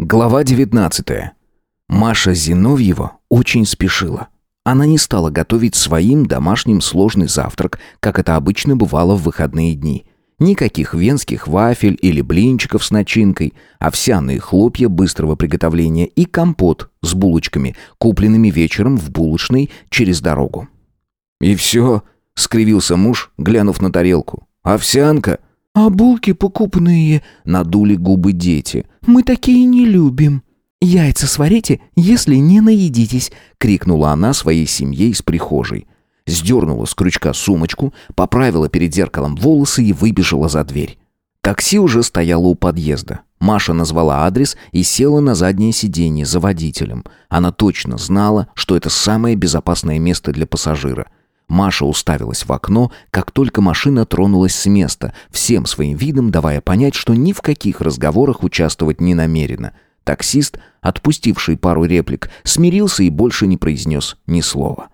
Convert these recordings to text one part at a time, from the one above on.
Глава 19. Маша Зиновьева очень спешила. Она не стала готовить своим домашним сложный завтрак, как это обычно бывало в выходные дни. Никаких венских вафель или блинчиков с начинкой, овсяные хлопья быстрого приготовления и компот с булочками, купленными вечером в булочной через дорогу. «И все?» — скривился муж, глянув на тарелку. «Овсянка?» «А булки покупные», — надули губы дети. «Мы такие не любим». «Яйца сварите, если не наедитесь», — крикнула она своей семье из прихожей. Сдернула с крючка сумочку, поправила перед зеркалом волосы и выбежала за дверь. Такси уже стояло у подъезда. Маша назвала адрес и села на заднее сиденье за водителем. Она точно знала, что это самое безопасное место для пассажира — Маша уставилась в окно, как только машина тронулась с места, всем своим видом давая понять, что ни в каких разговорах участвовать не намерена. Таксист, отпустивший пару реплик, смирился и больше не произнес ни слова.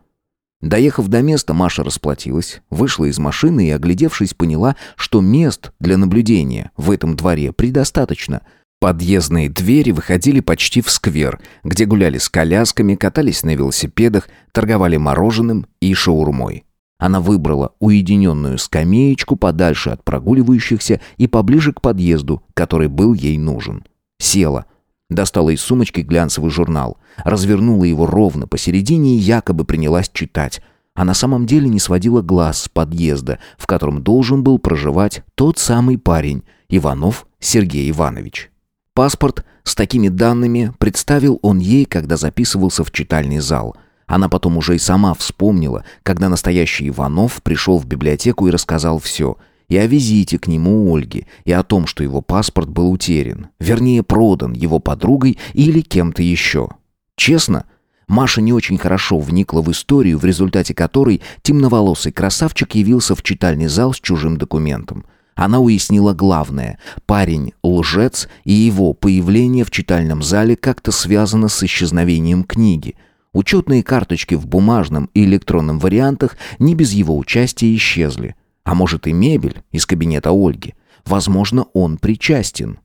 Доехав до места, Маша расплатилась, вышла из машины и, оглядевшись, поняла, что мест для наблюдения в этом дворе предостаточно – Подъездные двери выходили почти в сквер, где гуляли с колясками, катались на велосипедах, торговали мороженым и шаурмой. Она выбрала уединенную скамеечку подальше от прогуливающихся и поближе к подъезду, который был ей нужен. Села, достала из сумочки глянцевый журнал, развернула его ровно посередине и якобы принялась читать, а на самом деле не сводила глаз с подъезда, в котором должен был проживать тот самый парень, Иванов Сергей Иванович. Паспорт с такими данными представил он ей, когда записывался в читальный зал. Она потом уже и сама вспомнила, когда настоящий Иванов пришел в библиотеку и рассказал все. И о визите к нему Ольги, и о том, что его паспорт был утерян. Вернее, продан его подругой или кем-то еще. Честно, Маша не очень хорошо вникла в историю, в результате которой темноволосый красавчик явился в читальный зал с чужим документом. Она уяснила главное. Парень – лжец, и его появление в читальном зале как-то связано с исчезновением книги. Учетные карточки в бумажном и электронном вариантах не без его участия исчезли. А может и мебель из кабинета Ольги. Возможно, он причастен.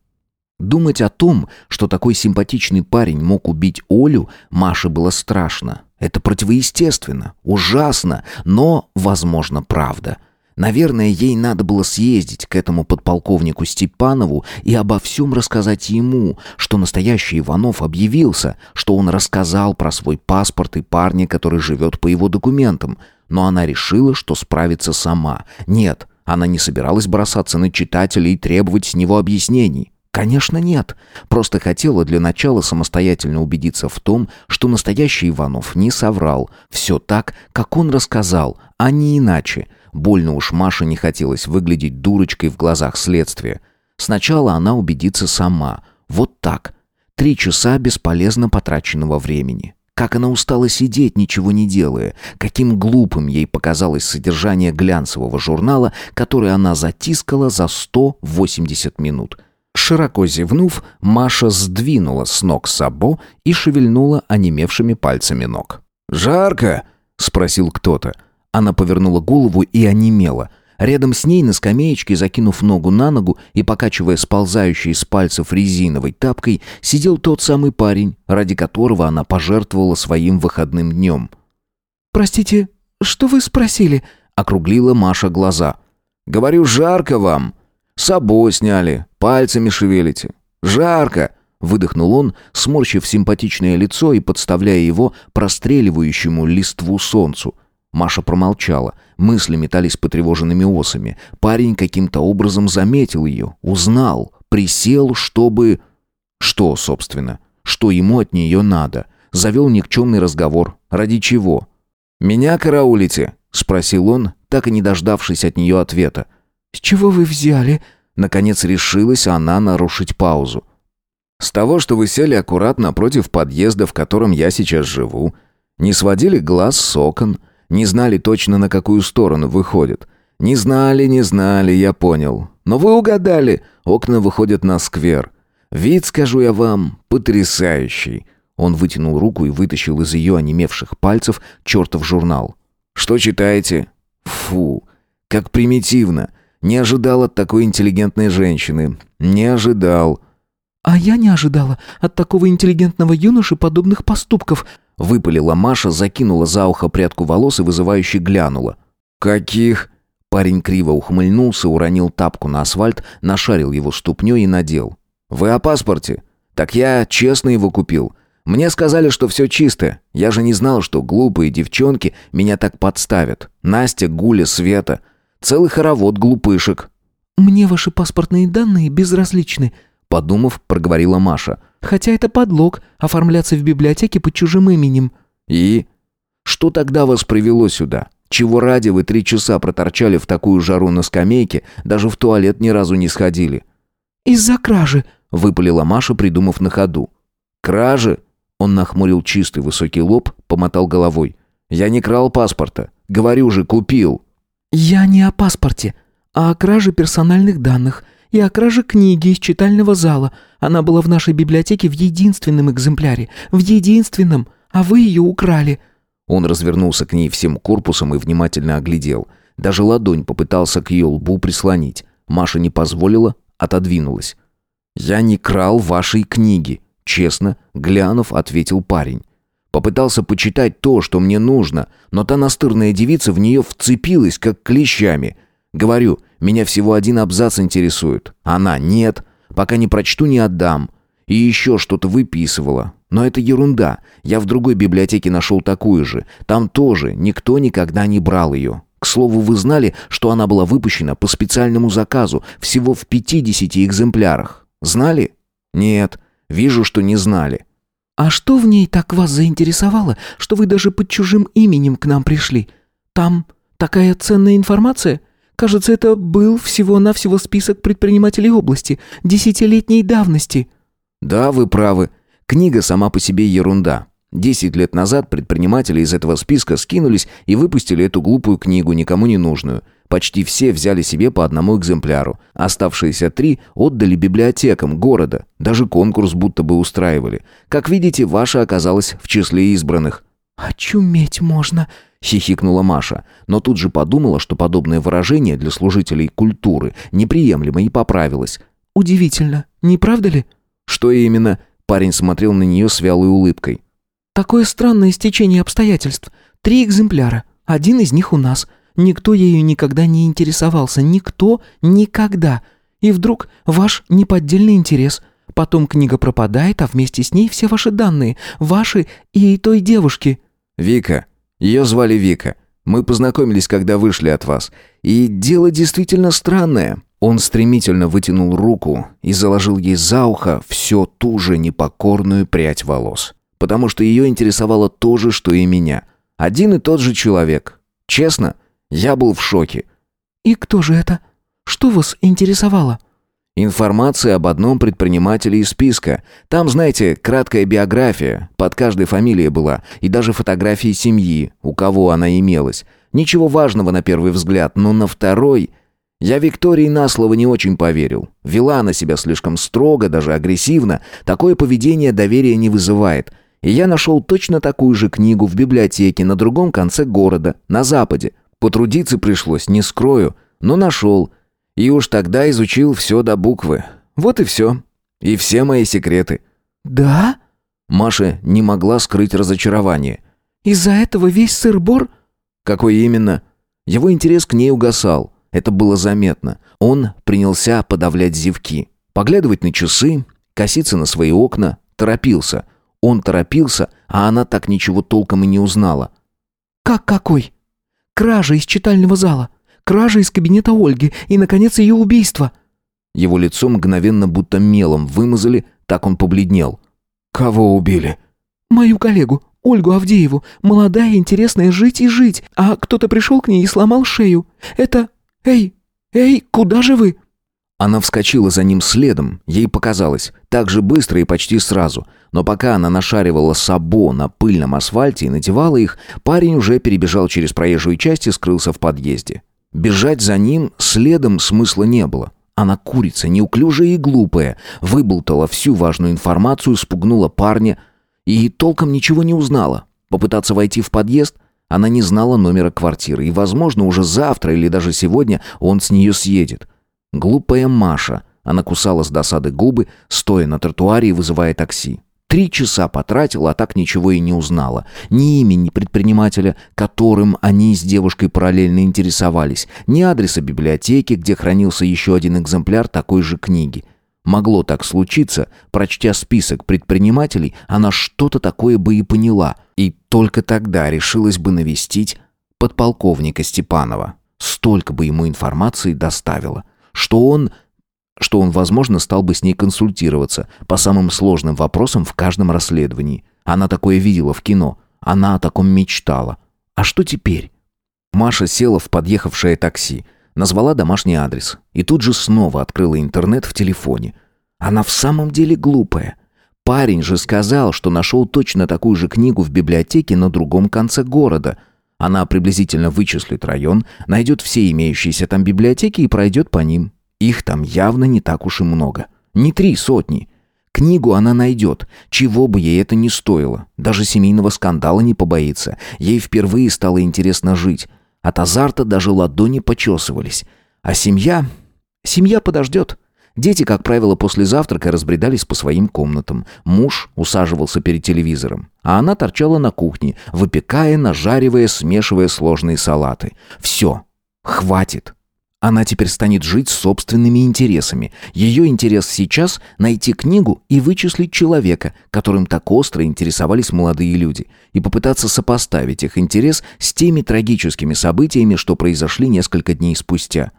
Думать о том, что такой симпатичный парень мог убить Олю, Маше было страшно. Это противоестественно, ужасно, но, возможно, правда – Наверное, ей надо было съездить к этому подполковнику Степанову и обо всем рассказать ему, что настоящий Иванов объявился, что он рассказал про свой паспорт и парня, который живет по его документам. Но она решила, что справится сама. Нет, она не собиралась бросаться на читателя и требовать с него объяснений. Конечно, нет. Просто хотела для начала самостоятельно убедиться в том, что настоящий Иванов не соврал. Все так, как он рассказал, а не иначе – Больно уж Маше не хотелось выглядеть дурочкой в глазах следствия. Сначала она убедится сама. Вот так. Три часа бесполезно потраченного времени. Как она устала сидеть, ничего не делая. Каким глупым ей показалось содержание глянцевого журнала, который она затискала за 180 минут. Широко зевнув, Маша сдвинула с ног сабо и шевельнула онемевшими пальцами ног. «Жарко?» — спросил кто-то. Она повернула голову и онемела. Рядом с ней на скамеечке, закинув ногу на ногу и покачивая сползающей с пальцев резиновой тапкой, сидел тот самый парень, ради которого она пожертвовала своим выходным днем. «Простите, что вы спросили?» — округлила Маша глаза. «Говорю, жарко вам. Собой сняли, пальцами шевелите. Жарко!» — выдохнул он, сморщив симпатичное лицо и подставляя его простреливающему листву солнцу — Маша промолчала. Мысли метались потревоженными осами. Парень каким-то образом заметил ее, узнал, присел, чтобы... Что, собственно? Что ему от нее надо? Завел никчемный разговор. Ради чего? «Меня караулите?» — спросил он, так и не дождавшись от нее ответа. «С чего вы взяли?» Наконец решилась она нарушить паузу. «С того, что вы сели аккуратно напротив подъезда, в котором я сейчас живу. Не сводили глаз с окон, не знали точно, на какую сторону выходят. Не знали, не знали, я понял. Но вы угадали. Окна выходят на сквер. Вид, скажу я вам, потрясающий. Он вытянул руку и вытащил из ее онемевших пальцев чертов журнал. «Что читаете?» «Фу, как примитивно. Не ожидал от такой интеллигентной женщины. Не ожидал». «А я не ожидала от такого интеллигентного юноши подобных поступков», выпалила Маша, закинула за ухо прядку волос и вызывающе глянула. «Каких?» Парень криво ухмыльнулся, уронил тапку на асфальт, нашарил его ступней и надел. «Вы о паспорте? Так я честно его купил. Мне сказали, что все чисто. Я же не знал, что глупые девчонки меня так подставят. Настя, Гуля, Света. Целый хоровод глупышек». «Мне ваши паспортные данные безразличны», — подумав, проговорила Маша. «Хотя это подлог, оформляться в библиотеке под чужим именем». «И? Что тогда вас привело сюда? Чего ради вы три часа проторчали в такую жару на скамейке, даже в туалет ни разу не сходили?» «Из-за кражи», — выпалила Маша, придумав на ходу. «Кражи?» Он нахмурил чистый высокий лоб, помотал головой. «Я не крал паспорта. Говорю же, купил». «Я не о паспорте, а о краже персональных данных и о краже книги из читального зала. Она была в нашей библиотеке в единственном экземпляре. В единственном, а вы ее украли». Он развернулся к ней всем корпусом и внимательно оглядел. Даже ладонь попытался к ее лбу прислонить. Маша не позволила, отодвинулась. «Я не крал вашей книги», — честно, глянув, ответил парень. Попытался почитать то, что мне нужно, но та настырная девица в нее вцепилась, как клещами. Говорю, меня всего один абзац интересует. Она нет. Пока не прочту, не отдам. И еще что-то выписывала. Но это ерунда. Я в другой библиотеке нашел такую же. Там тоже никто никогда не брал ее. К слову, вы знали, что она была выпущена по специальному заказу всего в 50 экземплярах? Знали? Нет. Вижу, что не знали. «А что в ней так вас заинтересовало, что вы даже под чужим именем к нам пришли? Там такая ценная информация? Кажется, это был всего-навсего список предпринимателей области, десятилетней давности». «Да, вы правы. Книга сама по себе ерунда. Десять лет назад предприниматели из этого списка скинулись и выпустили эту глупую книгу, никому не нужную. Почти все взяли себе по одному экземпляру. Оставшиеся три отдали библиотекам города. Даже конкурс будто бы устраивали. Как видите, ваша оказалась в числе избранных. «Очуметь можно», — хихикнула Маша, но тут же подумала, что подобное выражение для служителей культуры неприемлемо и поправилась. «Удивительно, не правда ли?» «Что именно?» Парень смотрел на нее с вялой улыбкой. «Такое странное стечение обстоятельств. Три экземпляра. Один из них у нас. Никто ею никогда не интересовался. Никто никогда. И вдруг ваш неподдельный интерес. Потом книга пропадает, а вместе с ней все ваши данные. Ваши и той девушки». «Вика. Ее звали Вика. Мы познакомились, когда вышли от вас. И дело действительно странное. Он стремительно вытянул руку и заложил ей за ухо все ту же непокорную прядь волос. Потому что ее интересовало то же, что и меня. Один и тот же человек. Честно, я был в шоке. «И кто же это? Что вас интересовало?» Информация об одном предпринимателе из списка. Там, знаете, краткая биография, под каждой фамилией была, и даже фотографии семьи, у кого она имелась. Ничего важного на первый взгляд, но на второй я Виктории на слово не очень поверил. Вела она себя слишком строго, даже агрессивно. Такое поведение доверия не вызывает. И я нашел точно такую же книгу в библиотеке на другом конце города, на западе. Потрудиться пришлось, не скрою, но нашел. И уж тогда изучил все до буквы. Вот и все. И все мои секреты. «Да?» Маша не могла скрыть разочарование. «Из-за этого весь сыр-бор?» «Какой именно?» Его интерес к ней угасал. Это было заметно. Он принялся подавлять зевки, поглядывать на часы, коситься на свои окна, торопился. Он торопился, а она так ничего толком и не узнала. «Как какой? Кража из читального зала, кража из кабинета Ольги и, наконец, ее убийство». Его лицо мгновенно будто мелом вымазали, так он побледнел. «Кого убили?» «Мою коллегу, Ольгу Авдееву. Молодая, интересная, жить и жить. А кто-то пришел к ней и сломал шею. Это «Эй! Эй, куда же вы?» Она вскочила за ним следом, ей показалось, так же быстро и почти сразу. Но пока она нашаривала сабо на пыльном асфальте и надевала их, парень уже перебежал через проезжую часть и скрылся в подъезде. Бежать за ним следом смысла не было. Она курица, неуклюжая и глупая, выболтала всю важную информацию, спугнула парня и толком ничего не узнала. Попытаться войти в подъезд – она не знала номера квартиры, и, возможно, уже завтра или даже сегодня он с нее съедет. Глупая Маша. Она кусала с досады губы, стоя на тротуаре и вызывая такси. Три часа потратила, а так ничего и не узнала. Ни имени предпринимателя, которым они с девушкой параллельно интересовались, ни адреса библиотеки, где хранился еще один экземпляр такой же книги. Могло так случиться, прочтя список предпринимателей, она что-то такое бы и поняла, и только тогда решилась бы навестить подполковника Степанова. Столько бы ему информации доставило, что он что он, возможно, стал бы с ней консультироваться по самым сложным вопросам в каждом расследовании. Она такое видела в кино, она о таком мечтала. А что теперь? Маша села в подъехавшее такси, назвала домашний адрес и тут же снова открыла интернет в телефоне. Она в самом деле глупая. Парень же сказал, что нашел точно такую же книгу в библиотеке на другом конце города. Она приблизительно вычислит район, найдет все имеющиеся там библиотеки и пройдет по ним. Их там явно не так уж и много. Не три сотни. Книгу она найдет, чего бы ей это ни стоило. Даже семейного скандала не побоится. Ей впервые стало интересно жить. От азарта даже ладони почесывались. А семья... Семья подождет. Дети, как правило, после завтрака разбредались по своим комнатам. Муж усаживался перед телевизором, а она торчала на кухне, выпекая, нажаривая, смешивая сложные салаты. Все, хватит. Она теперь станет жить собственными интересами. Ее интерес сейчас — найти книгу и вычислить человека, которым так остро интересовались молодые люди, и попытаться сопоставить их интерес с теми трагическими событиями, что произошли несколько дней спустя.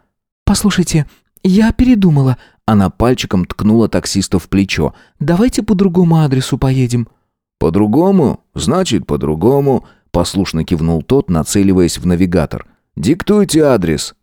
«Послушайте, я передумала». Она пальчиком ткнула таксиста в плечо. «Давайте по другому адресу поедем». «По-другому? Значит, по-другому», — послушно кивнул тот, нацеливаясь в навигатор. «Диктуйте адрес».